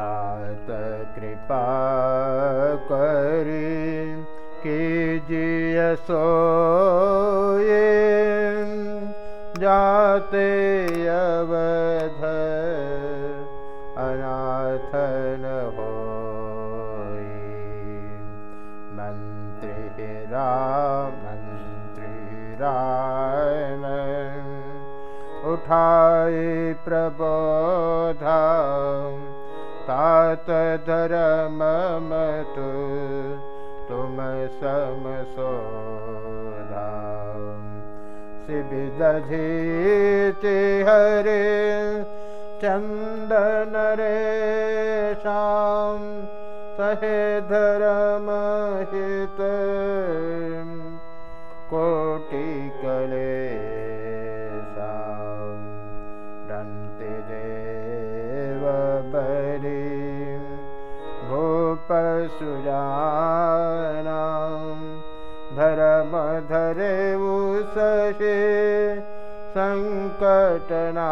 तात कृपा कीजिए सोए जाते अवध अनाथन हो मंत्री राम उठाए प्रबोधा तात धर्म तुम सम सोधा चंदन रे शाम सहे धर्म सुजाना। धर्म धरे सहे संकटना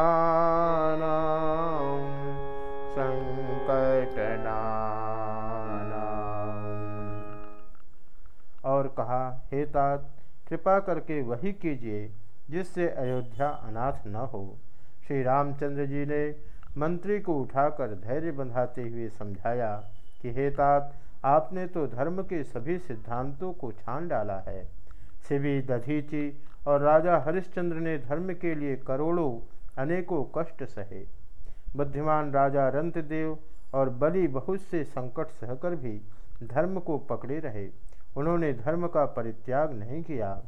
संकटना और कहा, हे तात, कृपा करके वही कीजिए जिससे अयोध्या अनाथ न हो। श्री रामचंद्र जी ने मंत्री को उठाकर धैर्य बंधाते हुए समझाया कि, हे तात आपने तो धर्म के सभी सिद्धांतों को छान डाला है। शिवी, दधीची और राजा हरिश्चंद्र ने धर्म के लिए करोड़ों, अनेकों कष्ट सहे। बुद्धिमान राजा रंतदेव और बलि बहुत से संकट सहकर भी धर्म को पकड़े रहे। उन्होंने धर्म का परित्याग नहीं किया।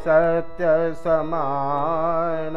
सत्य समान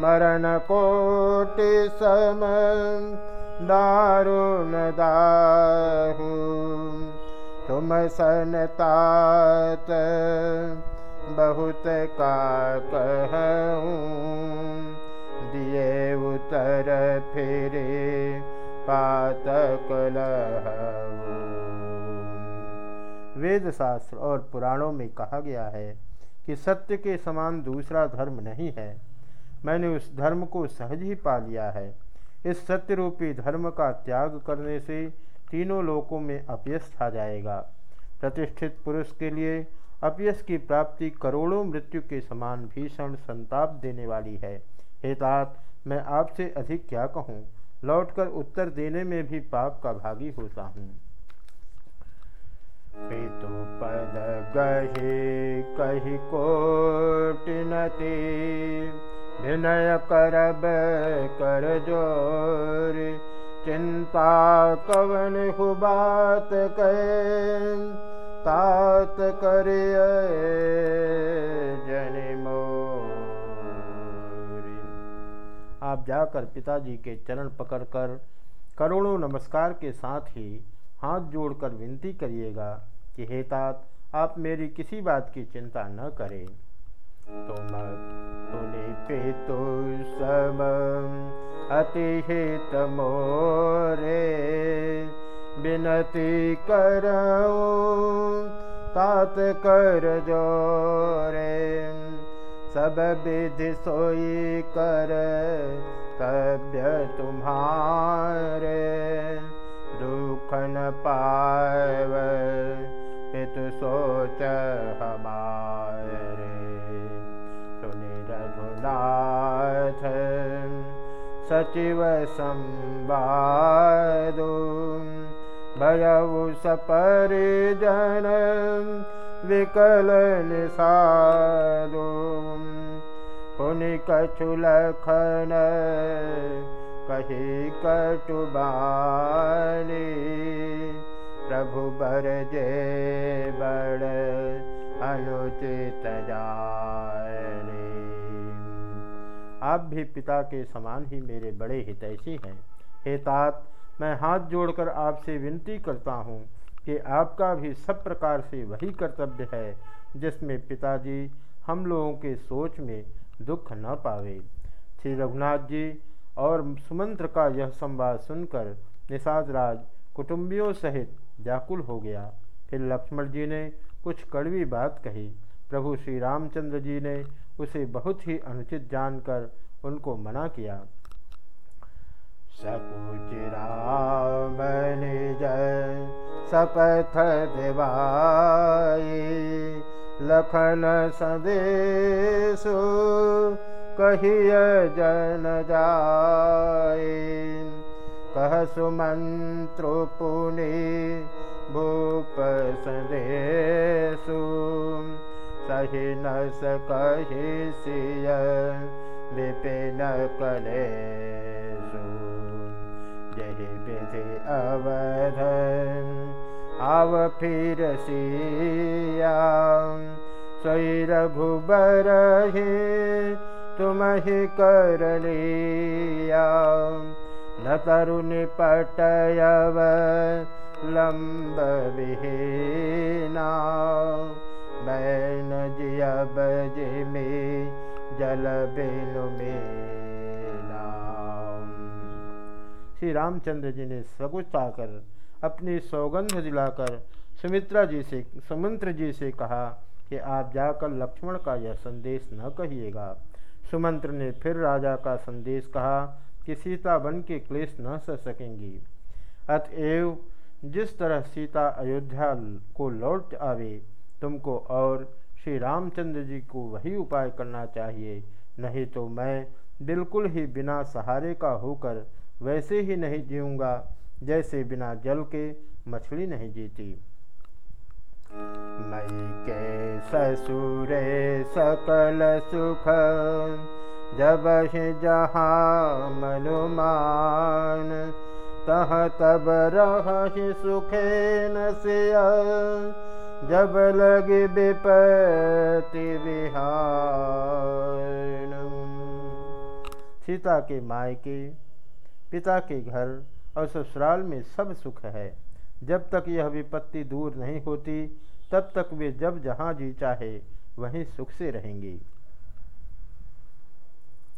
मरण कोटि सम दारुण दाहू तुम सनतात बहुत का कहूँ दिए उतर फिरे पातक वेद शास्त्र और पुराणों में कहा गया है कि सत्य के समान दूसरा धर्म नहीं है। मैंने उस धर्म को सहज ही पा लिया है। इस सत्य रूपी धर्म का त्याग करने से तीनों लोकों में अपयश छा जाएगा। प्रतिष्ठित पुरुष के लिए अपयश की प्राप्ति करोड़ों मृत्यु के समान भीषण संताप देने वाली है। हे तात, मैं आपसे अधिक क्या कहूँ? लौटकर उत्तर देने में भी पाप का भागी होता हूँ। पितु पद गहे कही कोटिनती विनय करब कर ज़ोर, चिंता कवन हु बात कहे, तात करिय आप जाकर पिताजी के चरण पकड़कर करोड़ों नमस्कार के साथ ही हाथ जोड़कर विनती करिएगा कि, हे तात, आप मेरी किसी बात की चिंता न करें। तुम तुनि तो अतिहित मोरे करो तात कर जोरे। सब विधि सोई कर तब्य तुम्हारे। दुख न सचिव संवादु भयउ सपरिजन विकल निषादु पुनि कछु लखन कही कटुबानी। प्रभु बर जे बड़ अनुचित जानी आप भी पिता के समान ही मेरे बड़े हितैषी हैं। हे तात, मैं हाथ जोड़कर आपसे विनती करता हूँ कि आपका भी सब प्रकार से वही कर्तव्य है, जिसमें पिताजी हम लोगों के सोच में दुख न पावे। श्री रघुनाथ जी और सुमंत्र का यह संवाद सुनकर निषाद राज कुटुंबियों सहित व्याकुल हो गया। फिर लक्ष्मण जी ने कुछ कड़वी बात कही। प्रभु श्री रामचंद्र जी ने उसे बहुत ही अनुचित जानकर उनको मना किया। सकुच राम जय सपथ दिवाई, लखन संदेशु कहिय जन जाए। कह सुमंत्र पुनि भूप संदेशु। सहि न सकहि सिय विपिन कलेषु जहि विधि अवध आव फिरसयामहि करलिया न तरुणि पटयव लम्बविहीना बैन जियब जिमी जल बिनु श्री रामचंद्र जी ने सगुच आकर अपनी सौगंध दिलाकर सुमित्रा जी से, सुमंत्र जी से कहा कि आप जाकर लक्ष्मण का यह संदेश न कहिएगा। सुमंत्र ने फिर राजा का संदेश कहा कि सीता बन के क्लेश न सह सकेंगी। अतएव जिस तरह सीता अयोध्या को लौट आवे तुमको और श्री रामचंद्र जी को वही उपाय करना चाहिए। नहीं तो मैं बिल्कुल ही बिना सहारे का होकर वैसे ही नहीं जीऊँगा, जैसे बिना जल के मछली नहीं जीती। मई के ससुरे सकल सुख, जब जहाँ मनुमान, तह तब रह सुखे न जब लग विपति विहार सीता के मायके, पिता के घर और ससुराल में सब सुख है। जब तक यह विपत्ति दूर नहीं होती, तब तक वे जब जहाँ जी चाहे, वहीं सुख से रहेंगी।